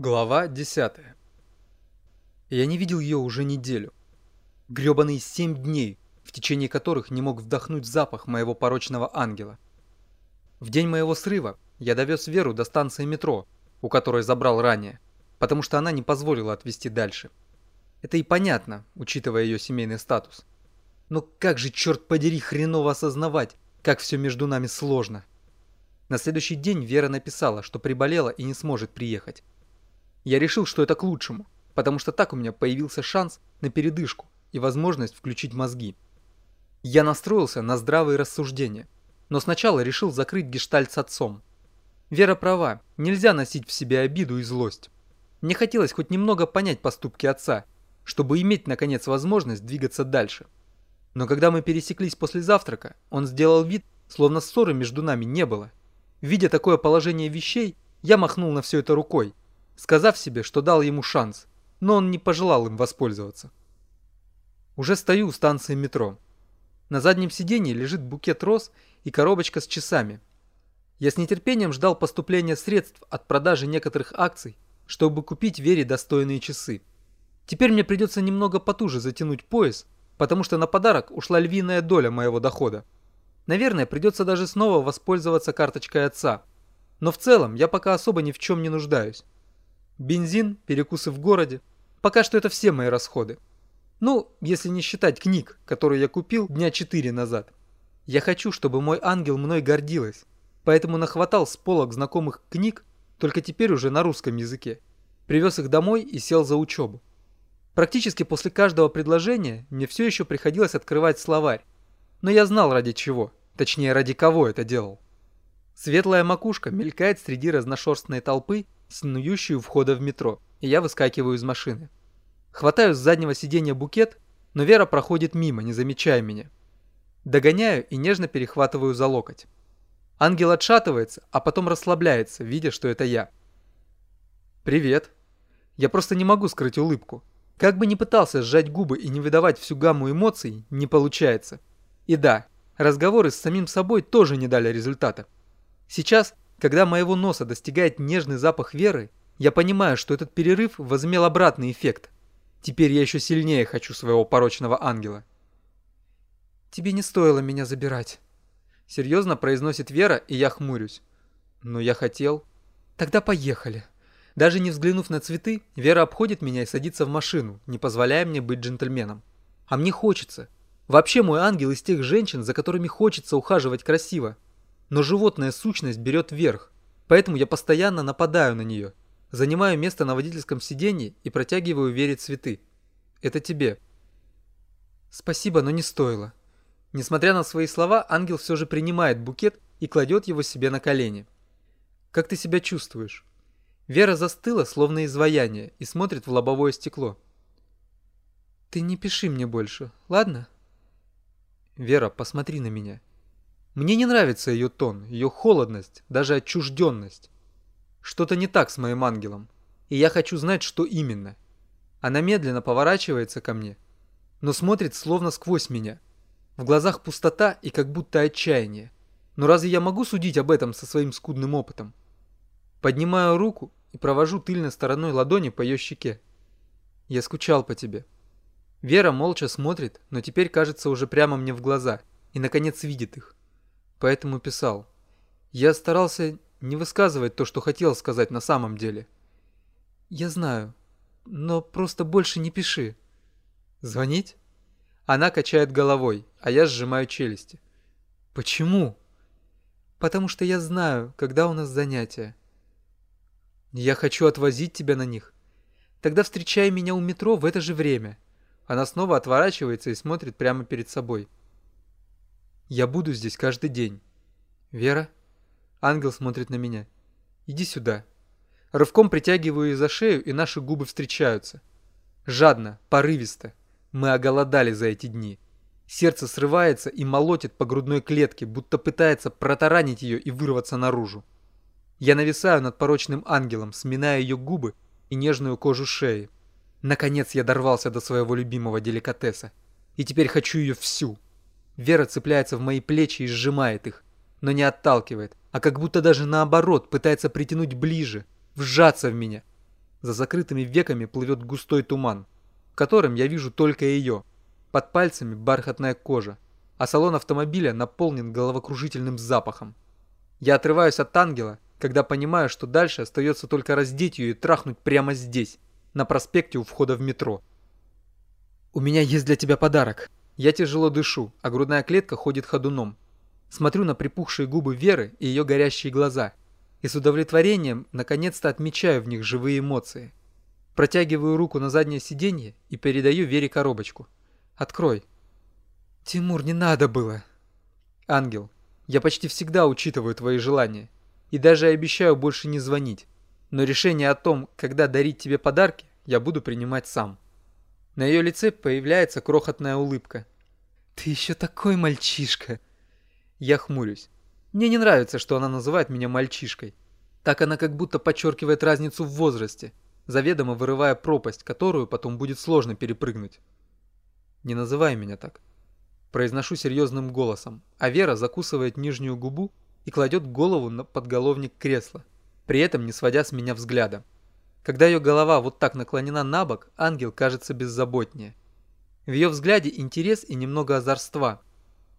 Глава 10 Я не видел ее уже неделю. Гребаные семь дней, в течение которых не мог вдохнуть запах моего порочного ангела. В день моего срыва я довез Веру до станции метро, у которой забрал ранее, потому что она не позволила отвезти дальше. Это и понятно, учитывая ее семейный статус. Но как же, черт подери, хреново осознавать, как все между нами сложно. На следующий день Вера написала, что приболела и не сможет приехать. Я решил, что это к лучшему, потому что так у меня появился шанс на передышку и возможность включить мозги. Я настроился на здравые рассуждения, но сначала решил закрыть гештальт с отцом. Вера права, нельзя носить в себе обиду и злость. Мне хотелось хоть немного понять поступки отца, чтобы иметь, наконец, возможность двигаться дальше. Но когда мы пересеклись после завтрака, он сделал вид, словно ссоры между нами не было. Видя такое положение вещей, я махнул на все это рукой сказав себе, что дал ему шанс, но он не пожелал им воспользоваться. Уже стою у станции метро. На заднем сиденье лежит букет роз и коробочка с часами. Я с нетерпением ждал поступления средств от продажи некоторых акций, чтобы купить Вере достойные часы. Теперь мне придется немного потуже затянуть пояс, потому что на подарок ушла львиная доля моего дохода. Наверное, придется даже снова воспользоваться карточкой отца. Но в целом я пока особо ни в чем не нуждаюсь. Бензин, перекусы в городе. Пока что это все мои расходы. Ну, если не считать книг, которые я купил дня 4 назад. Я хочу, чтобы мой ангел мной гордилась. Поэтому нахватал с полок знакомых книг, только теперь уже на русском языке. Привез их домой и сел за учебу. Практически после каждого предложения мне все еще приходилось открывать словарь. Но я знал ради чего, точнее ради кого это делал. Светлая макушка мелькает среди разношерстной толпы снующую входа в метро, и я выскакиваю из машины. Хватаю с заднего сиденья букет, но Вера проходит мимо, не замечая меня. Догоняю и нежно перехватываю за локоть. Ангел отшатывается, а потом расслабляется, видя, что это я. «Привет». Я просто не могу скрыть улыбку. Как бы ни пытался сжать губы и не выдавать всю гамму эмоций, не получается. И да, разговоры с самим собой тоже не дали результата. Сейчас когда моего носа достигает нежный запах веры, я понимаю, что этот перерыв возымел обратный эффект. Теперь я еще сильнее хочу своего порочного ангела. «Тебе не стоило меня забирать», — серьезно произносит Вера, и я хмурюсь. «Но я хотел». «Тогда поехали». Даже не взглянув на цветы, Вера обходит меня и садится в машину, не позволяя мне быть джентльменом. А мне хочется. Вообще мой ангел из тех женщин, за которыми хочется ухаживать красиво но животная сущность берет верх, поэтому я постоянно нападаю на нее. Занимаю место на водительском сиденье и протягиваю Вере цветы. Это тебе. Спасибо, но не стоило. Несмотря на свои слова, ангел все же принимает букет и кладет его себе на колени. Как ты себя чувствуешь? Вера застыла, словно изваяние, и смотрит в лобовое стекло. Ты не пиши мне больше, ладно? Вера, посмотри на меня. Мне не нравится ее тон, ее холодность, даже отчужденность. Что-то не так с моим ангелом, и я хочу знать, что именно. Она медленно поворачивается ко мне, но смотрит словно сквозь меня. В глазах пустота и как будто отчаяние. Но разве я могу судить об этом со своим скудным опытом? Поднимаю руку и провожу тыльной стороной ладони по ее щеке. Я скучал по тебе. Вера молча смотрит, но теперь кажется уже прямо мне в глаза и наконец видит их поэтому писал. Я старался не высказывать то, что хотел сказать на самом деле. Я знаю, но просто больше не пиши. Звонить? Она качает головой, а я сжимаю челюсти. Почему? Потому что я знаю, когда у нас занятия. Я хочу отвозить тебя на них. Тогда встречай меня у метро в это же время. Она снова отворачивается и смотрит прямо перед собой. Я буду здесь каждый день. Вера? Ангел смотрит на меня. Иди сюда. Рывком притягиваю ее за шею, и наши губы встречаются. Жадно, порывисто. Мы оголодали за эти дни. Сердце срывается и молотит по грудной клетке, будто пытается протаранить ее и вырваться наружу. Я нависаю над порочным ангелом, сминая ее губы и нежную кожу шеи. Наконец я дорвался до своего любимого деликатеса. И теперь хочу ее всю. Вера цепляется в мои плечи и сжимает их, но не отталкивает, а как будто даже наоборот пытается притянуть ближе, вжаться в меня. За закрытыми веками плывет густой туман, в котором я вижу только ее. Под пальцами бархатная кожа, а салон автомобиля наполнен головокружительным запахом. Я отрываюсь от ангела, когда понимаю, что дальше остается только раздеть ее и трахнуть прямо здесь, на проспекте у входа в метро. «У меня есть для тебя подарок». Я тяжело дышу, а грудная клетка ходит ходуном. Смотрю на припухшие губы Веры и ее горящие глаза. И с удовлетворением наконец-то отмечаю в них живые эмоции. Протягиваю руку на заднее сиденье и передаю Вере коробочку. «Открой». «Тимур, не надо было». «Ангел, я почти всегда учитываю твои желания. И даже обещаю больше не звонить. Но решение о том, когда дарить тебе подарки, я буду принимать сам». На ее лице появляется крохотная улыбка. «Ты еще такой мальчишка!» Я хмурюсь. Мне не нравится, что она называет меня мальчишкой. Так она как будто подчеркивает разницу в возрасте, заведомо вырывая пропасть, которую потом будет сложно перепрыгнуть. «Не называй меня так». Произношу серьезным голосом, а Вера закусывает нижнюю губу и кладет голову на подголовник кресла, при этом не сводя с меня взгляда. Когда ее голова вот так наклонена на бок, ангел кажется беззаботнее. В ее взгляде интерес и немного озорства,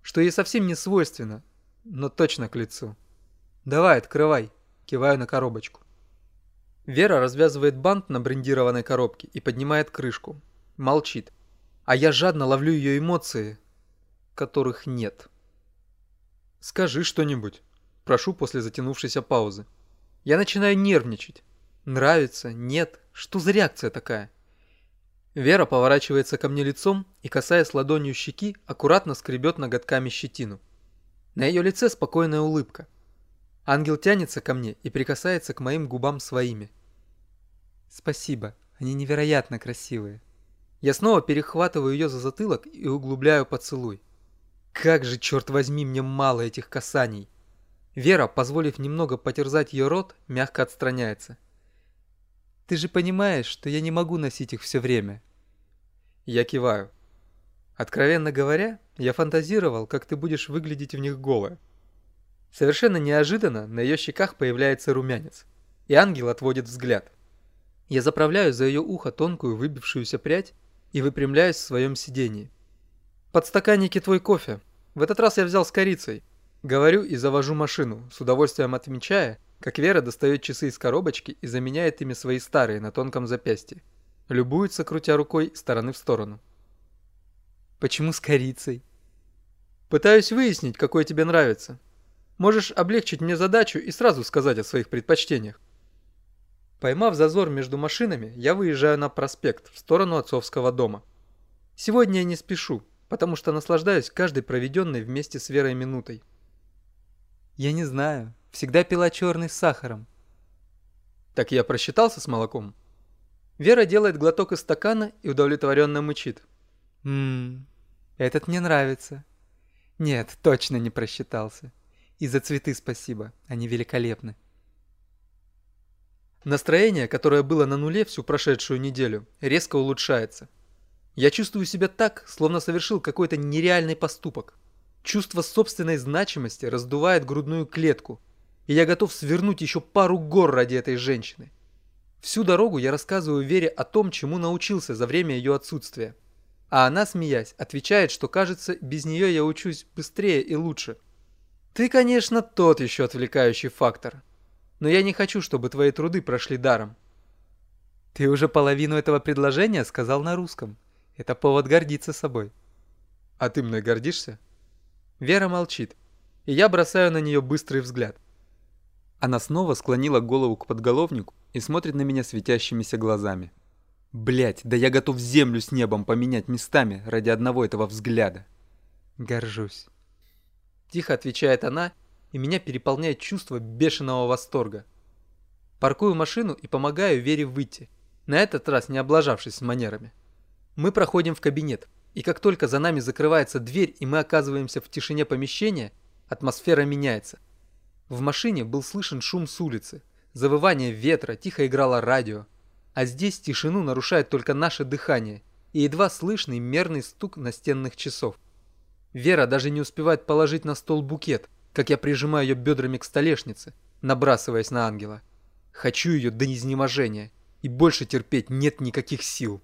что ей совсем не свойственно, но точно к лицу. «Давай, открывай», – киваю на коробочку. Вера развязывает бант на брендированной коробке и поднимает крышку. Молчит. А я жадно ловлю ее эмоции, которых нет. «Скажи что-нибудь», – прошу после затянувшейся паузы. Я начинаю нервничать. Нравится? Нет? Что за реакция такая? Вера поворачивается ко мне лицом и, касаясь ладонью щеки, аккуратно скребет ноготками щетину. На ее лице спокойная улыбка. Ангел тянется ко мне и прикасается к моим губам своими. Спасибо, они невероятно красивые. Я снова перехватываю ее за затылок и углубляю поцелуй. Как же, черт возьми, мне мало этих касаний. Вера, позволив немного потерзать ее рот, мягко отстраняется. Ты же понимаешь, что я не могу носить их все время. Я киваю. Откровенно говоря, я фантазировал, как ты будешь выглядеть в них голая. Совершенно неожиданно на ее щеках появляется румянец, и ангел отводит взгляд. Я заправляю за ее ухо тонкую выбившуюся прядь и выпрямляюсь в своем сидении. «Подстаканники твой кофе. В этот раз я взял с корицей». Говорю и завожу машину, с удовольствием отмечая, как Вера достает часы из коробочки и заменяет ими свои старые на тонком запястье. Любуется, крутя рукой стороны в сторону. Почему с корицей? Пытаюсь выяснить, какой тебе нравится. Можешь облегчить мне задачу и сразу сказать о своих предпочтениях. Поймав зазор между машинами, я выезжаю на проспект в сторону отцовского дома. Сегодня я не спешу, потому что наслаждаюсь каждой проведенной вместе с Верой минутой. Я не знаю, Всегда пила черный с сахаром. Так я просчитался с молоком? Вера делает глоток из стакана и удовлетворенно мычит. Ммм, этот мне нравится. Нет, точно не просчитался. И за цветы спасибо, они великолепны. Настроение, которое было на нуле всю прошедшую неделю, резко улучшается. Я чувствую себя так, словно совершил какой-то нереальный поступок. Чувство собственной значимости раздувает грудную клетку – и я готов свернуть еще пару гор ради этой женщины. Всю дорогу я рассказываю Вере о том, чему научился за время ее отсутствия. А она, смеясь, отвечает, что, кажется, без нее я учусь быстрее и лучше. Ты, конечно, тот еще отвлекающий фактор. Но я не хочу, чтобы твои труды прошли даром. Ты уже половину этого предложения сказал на русском. Это повод гордиться собой. А ты мной гордишься? Вера молчит, и я бросаю на нее быстрый взгляд. Она снова склонила голову к подголовнику и смотрит на меня светящимися глазами. Блять, да я готов землю с небом поменять местами ради одного этого взгляда. Горжусь. Тихо отвечает она, и меня переполняет чувство бешеного восторга. Паркую машину и помогаю Вере выйти, на этот раз не облажавшись с манерами. Мы проходим в кабинет, и как только за нами закрывается дверь и мы оказываемся в тишине помещения, атмосфера меняется – в машине был слышен шум с улицы, завывание ветра, тихо играло радио. А здесь тишину нарушает только наше дыхание и едва слышный мерный стук настенных часов. Вера даже не успевает положить на стол букет, как я прижимаю ее бедрами к столешнице, набрасываясь на ангела. Хочу ее до изнеможения. и больше терпеть нет никаких сил.